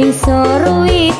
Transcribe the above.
Nisoruit